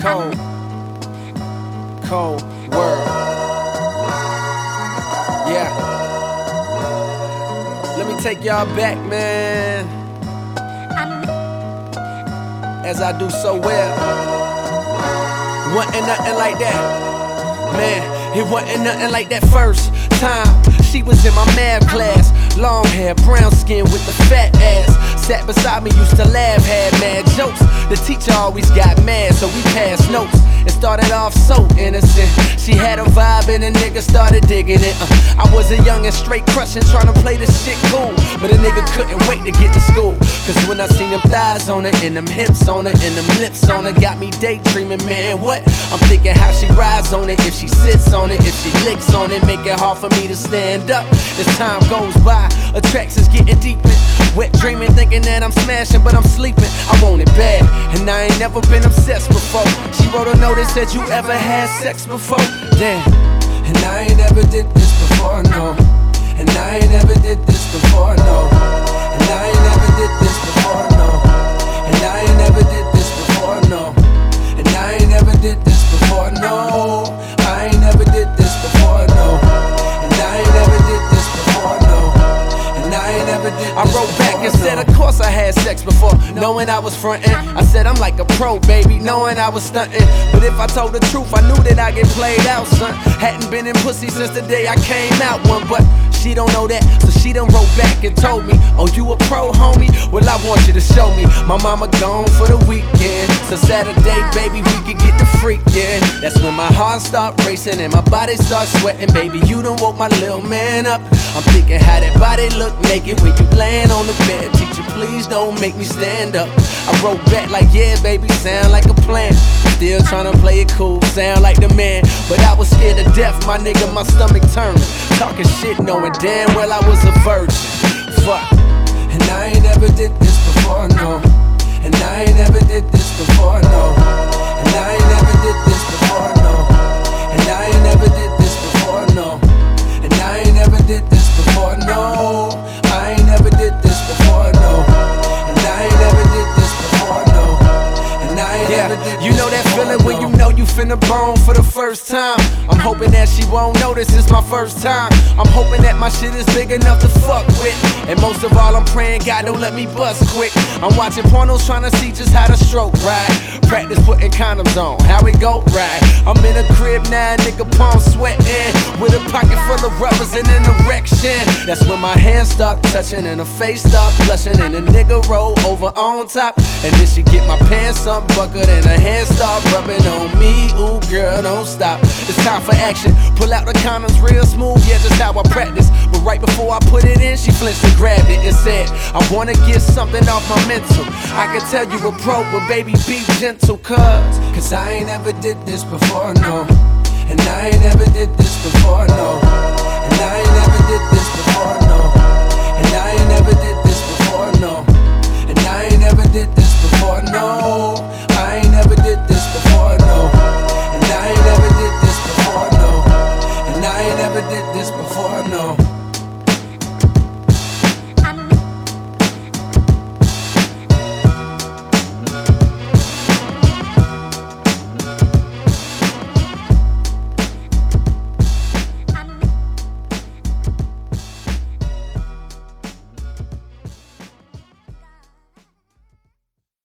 Cold, cold world. Yeah. Let me take y'all back, man. As I do so well. Wasn't nothing like that. Man, it wasn't nothing like that first time. She was in my math class. Long hair, brown skin with the fat ass. Sat beside me, used to laugh, had mad jokes. The teacher always got mad, so we passed notes. It started off so innocent. She had a vibe and a nigga started digging it. Uh, I was a young and straight crushing, trying to play this shit cool. But a nigga couldn't wait to get to school. Cause when I seen them thighs on her, and them hips on her, and them lips on her, got me daydreaming, man. What? I'm thinking how she rides on it, if she sits on it, if she licks on it, make it hard for me to stand up. As time goes by, attractions getting deeper. Wet dreaming, thinking that I'm smashing, but I'm sleeping. I want it bad, and I ain't never been obsessed before. She wrote a note that said, You ever had sex before? Damn. And I ain't ever did this before, no. And I ain't ever did this before, no. And I ain't never did this before, no. And I ain't never did this before, no. And I ain't never did this before, no. I ain't never did this before, no. And I ain't never did this before, no. And I ain't never did I wrote back and said, Of course I had sex before, knowing I was frontin'. I said, I'm like a pro, baby, knowing I was stuntin'. But if I told the truth, I knew that I get played out, son. Hadn't been in pussy since the day I came out one, but she don't know that, so she done wrote back and told me, Oh, you a pro, homie? Well, I want you to show me. My mama gone for the weekend, so Saturday, baby, we could get the freakin'. That's when my heart start racing and my body start sweating, baby. You done woke my little man up. I'm thinking how that body look naked when you laying on the bed. Teacher, please don't make me stand up. I wrote back like, Yeah, baby, sound like a plan. Still tryna play it cool, sound like the man. But I was scared to death, my nigga, my stomach turned. Talking shit, knowing damn well I was a virgin. Fuck. And I ain't ever did this before, no. And I ain't you finna bone for the first time. I'm hoping that she won't notice it's my first time. I'm hoping that my shit is big enough to fuck with. And most of all, I'm praying God don't let me bust quick. I'm watching pornos trying to see just how to stroke right. Practice putting condoms on, how it go right. I'm in a crib now, nigga, palm sweating. With a pocket full of rubbers and an erection. That's when my hands start touching and her face start blushing. And the nigga roll over on top. And then she get my pants up buckled and her hands start rubbing on me. Ooh, girl, don't stop. It's time for action. Pull out the condoms real smooth, yeah, just how I practice. But right before I put it in, she flinched and grabbed it and said, I wanna get something off my mental. I can tell you a pro, but baby, be gentle, cuz. Cause I ain't ever did this before, no. And I ain't never did this before, no. this before I know.